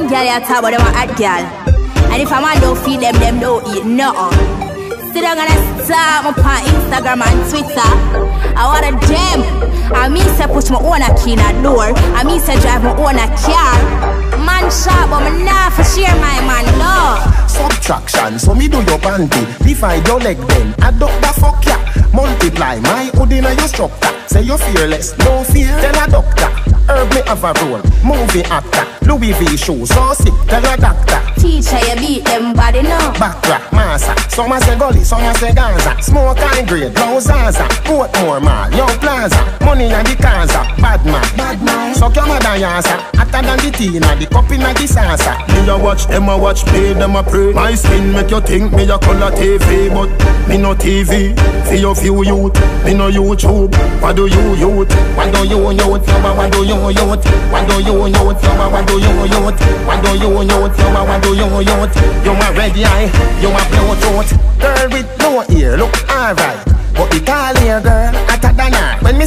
them girl you talk about them a hot girl. And if a man don't feed them, them don't eat nothing. Sit down and start my on Instagram and Twitter. I want a gem. I mean say push my own a key in a door. I mean say drive my own a car. So me do your panty. Divide your leg then, up the fuck ya. Multiply my hood in your structure. Say you're fearless, no fear. Tell a doctor. Herb me have a role, movie actor. Louis V shoes, so sick, tell a doctor. Teacher, you beat them body now. Backtrack, massa. Some a say gully, some a say Gaza. Smoke and grade, blow Zaza. Portmore mall, Young Plaza. Money and the Kaza. Bad man, bad man. Suck your mother yasa. Hotter than the Tina, the cup in the salsa. Me a watch, them a watch, pay them a pray. My skin make you think me a color TV, but me no TV. For your few youth, me no YouTube. What do you youth? What do you youth? What do you youth? What do you youth? What do you youth? What do you youth? What do you youth? You a ready eye, you a Bluetooth. Girl with no ear, look alright.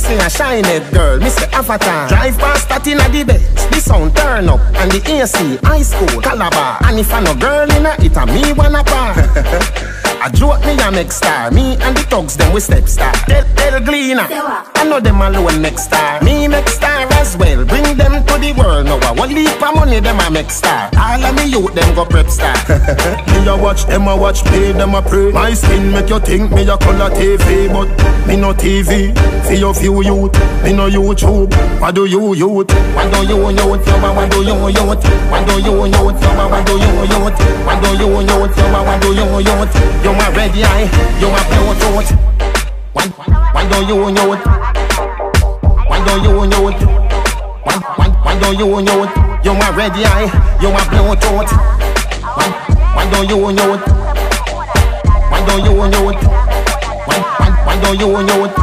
See a shiny girl, me say avatar Drive past that in a best The sound turn up And the AC, high school, Calabar And if I no girl in a, it a me wanna par I joke me a make star. Me and the thugs them we step star. Tell, tell Gleaner. Uh. I know them alone next star. Me next star Leap of money them a make star. All of me youth them go prep star. me a watch them a watch pay them a pray. My skin make you think me a color TV, but me no TV. For your few youth, me no YouTube. What do you youth? What do you youth? What do you youth? What do you youth? What do you youth? What do you youth? What do you youth? You a ready eye, you a pure throat. Why, why don't you know it? Why don't you know it? Why, why, why don't you know it? You a ready eye, you a pure throat. Why, why don't you know it? Why don't you know it? Why, why, why don't you know it?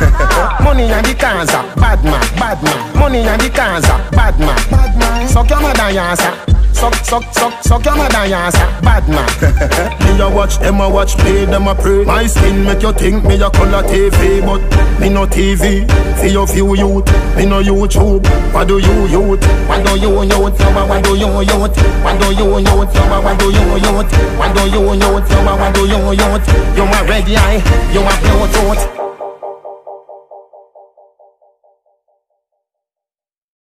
Money and the Kaza, bad man, bad man. Money and the Kaza, bad man, bad man. Suck your mother, yasa. Suck, suck, suck, suck your mother yasa Bad man Me a watch, them a watch, pay them a pray My skin make you think me a color TV But me no TV For your few youth, me no YouTube What do you youth? What do you youth? What do you youth? What do you youth? What do you youth? What do you youth? What do you youth? You a ready eye, you a Bluetooth